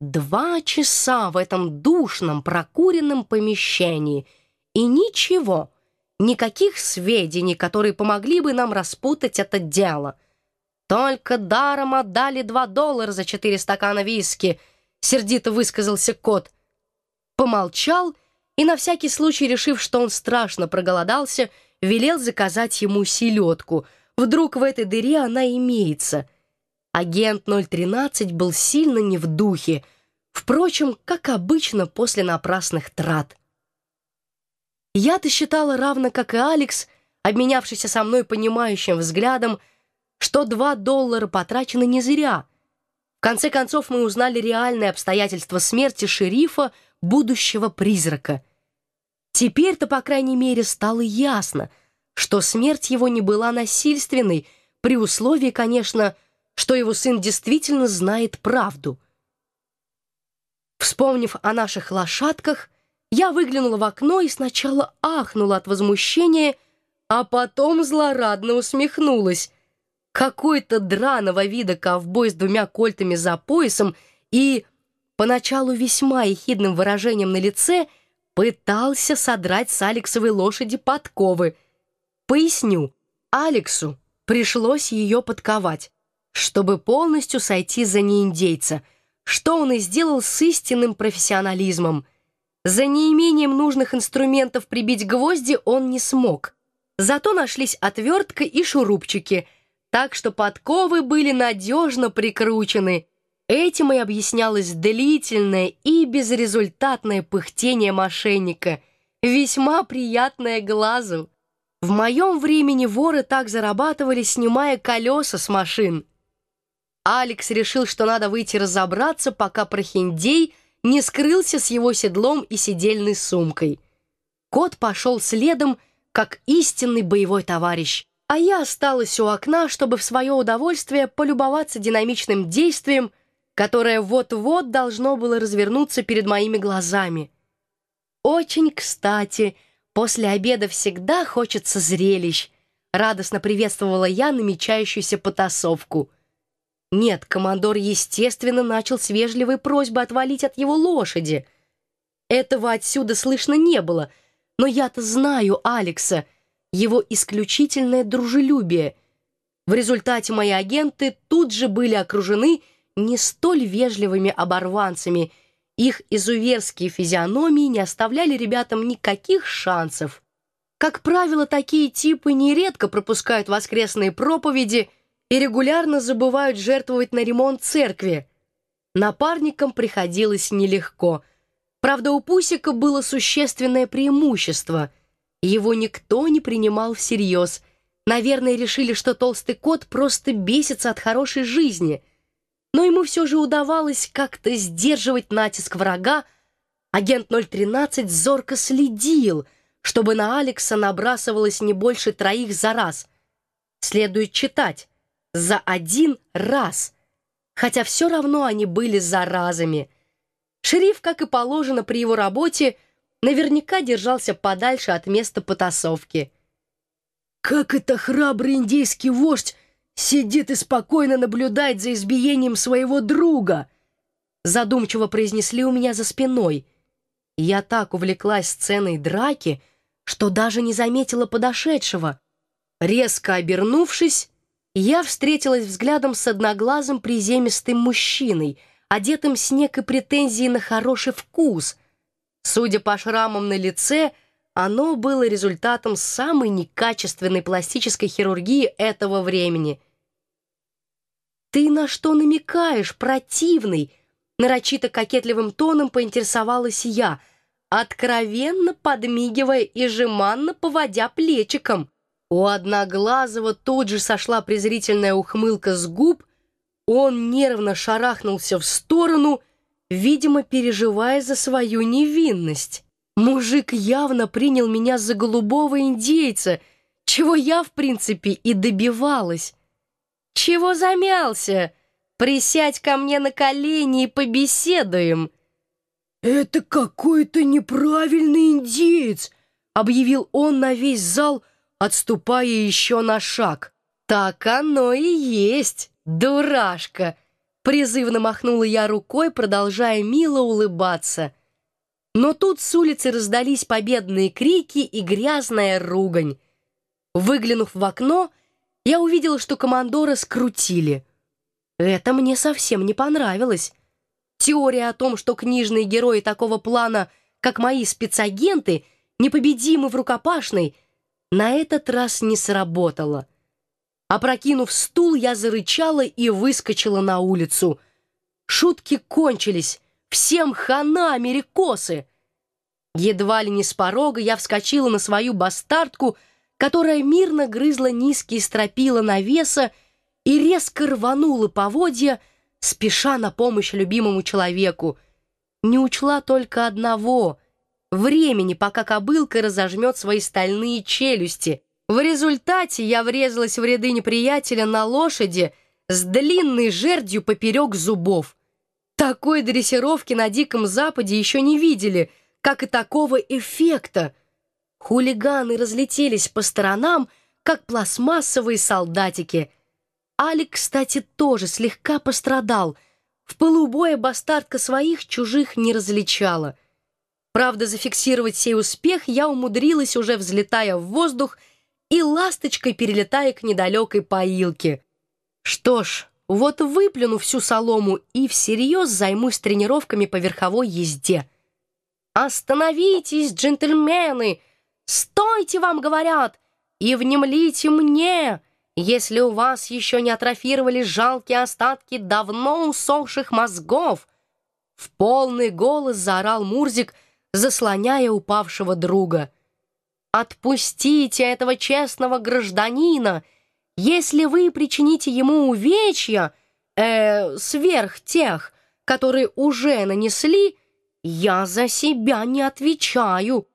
Два часа в этом душном, прокуренном помещении. И ничего, никаких сведений, которые помогли бы нам распутать это дело. Только даром отдали два доллара за четыре стакана виски, сердито высказался кот. Помолчал и, на всякий случай, решив, что он страшно проголодался, велел заказать ему селедку. Вдруг в этой дыре она имеется — Агент 013 был сильно не в духе, впрочем, как обычно после напрасных трат. Я-то считала равно, как и Алекс, обменявшийся со мной понимающим взглядом, что два доллара потрачены не зря. В конце концов мы узнали реальные обстоятельства смерти шерифа, будущего призрака. Теперь-то, по крайней мере, стало ясно, что смерть его не была насильственной, при условии, конечно, что его сын действительно знает правду. Вспомнив о наших лошадках, я выглянула в окно и сначала ахнула от возмущения, а потом злорадно усмехнулась. Какой-то драного вида ковбой с двумя кольтами за поясом и, поначалу весьма ехидным выражением на лице, пытался содрать с Алексовой лошади подковы. Поясню, Алексу пришлось ее подковать чтобы полностью сойти за неиндейца, что он и сделал с истинным профессионализмом. За неимением нужных инструментов прибить гвозди он не смог. Зато нашлись отвертка и шурупчики, так что подковы были надежно прикручены. Этим и объяснялось длительное и безрезультатное пыхтение мошенника, весьма приятное глазу. В моем времени воры так зарабатывали, снимая колеса с машин. Алекс решил, что надо выйти разобраться, пока прохиндей не скрылся с его седлом и сидельной сумкой. Кот пошел следом, как истинный боевой товарищ, а я осталась у окна, чтобы в свое удовольствие полюбоваться динамичным действием, которое вот-вот должно было развернуться перед моими глазами. Очень кстати, после обеда всегда хочется зрелищ, радостно приветствовала я намечающуюся потасовку — нет, командор, естественно, начал с вежливой просьбы отвалить от его лошади. Этого отсюда слышно не было, но я-то знаю Алекса, его исключительное дружелюбие. В результате мои агенты тут же были окружены не столь вежливыми оборванцами. Их изуверские физиономии не оставляли ребятам никаких шансов. Как правило, такие типы нередко пропускают воскресные проповеди – и регулярно забывают жертвовать на ремонт церкви. Напарникам приходилось нелегко. Правда, у Пусика было существенное преимущество. Его никто не принимал всерьез. Наверное, решили, что толстый кот просто бесится от хорошей жизни. Но ему все же удавалось как-то сдерживать натиск врага. Агент 013 зорко следил, чтобы на Алекса набрасывалось не больше троих за раз. Следует читать за один раз, хотя все равно они были заразами. Шериф, как и положено при его работе, наверняка держался подальше от места потасовки. «Как это храбрый индейский вождь сидит и спокойно наблюдает за избиением своего друга!» Задумчиво произнесли у меня за спиной. Я так увлеклась сценой драки, что даже не заметила подошедшего. Резко обернувшись, я встретилась взглядом с одноглазым приземистым мужчиной, одетым с некой претензией на хороший вкус. Судя по шрамам на лице, оно было результатом самой некачественной пластической хирургии этого времени. «Ты на что намекаешь, противный?» Нарочито кокетливым тоном поинтересовалась я, откровенно подмигивая и жеманно поводя плечиком. У Одноглазого тут же сошла презрительная ухмылка с губ, он нервно шарахнулся в сторону, видимо, переживая за свою невинность. Мужик явно принял меня за голубого индейца, чего я, в принципе, и добивалась. «Чего замялся? Присядь ко мне на колени и побеседуем!» «Это какой-то неправильный индеец!» — объявил он на весь зал — отступая еще на шаг. «Так оно и есть, дурашка!» Призывно махнула я рукой, продолжая мило улыбаться. Но тут с улицы раздались победные крики и грязная ругань. Выглянув в окно, я увидела, что командора скрутили. Это мне совсем не понравилось. Теория о том, что книжные герои такого плана, как мои спецагенты, непобедимы в рукопашной, на этот раз не сработала. Опрокинув стул, я зарычала и выскочила на улицу. Шутки кончились. Всем хана, америкосы! Едва ли не с порога я вскочила на свою бастардку, которая мирно грызла низкие стропила навеса и резко рванула поводья, спеша на помощь любимому человеку. Не учла только одного — времени, пока кобылка разожмет свои стальные челюсти — в результате я врезалась в ряды неприятеля на лошади с длинной жердью поперек зубов. Такой дрессировки на Диком Западе еще не видели, как и такого эффекта. Хулиганы разлетелись по сторонам, как пластмассовые солдатики. Алик, кстати, тоже слегка пострадал. В полубоя бастардка своих чужих не различала. Правда, зафиксировать сей успех я умудрилась, уже взлетая в воздух, и ласточкой перелетая к недалекой поилке. Что ж, вот выплюну всю солому и всерьез займусь тренировками по верховой езде. «Остановитесь, джентльмены! Стойте, вам говорят! И внемлите мне, если у вас еще не атрофировали жалкие остатки давно усохших мозгов!» В полный голос заорал Мурзик, заслоняя упавшего друга — Отпустите этого честного гражданина. Если вы причините ему увечья, э, сверх тех, которые уже нанесли, я за себя не отвечаю».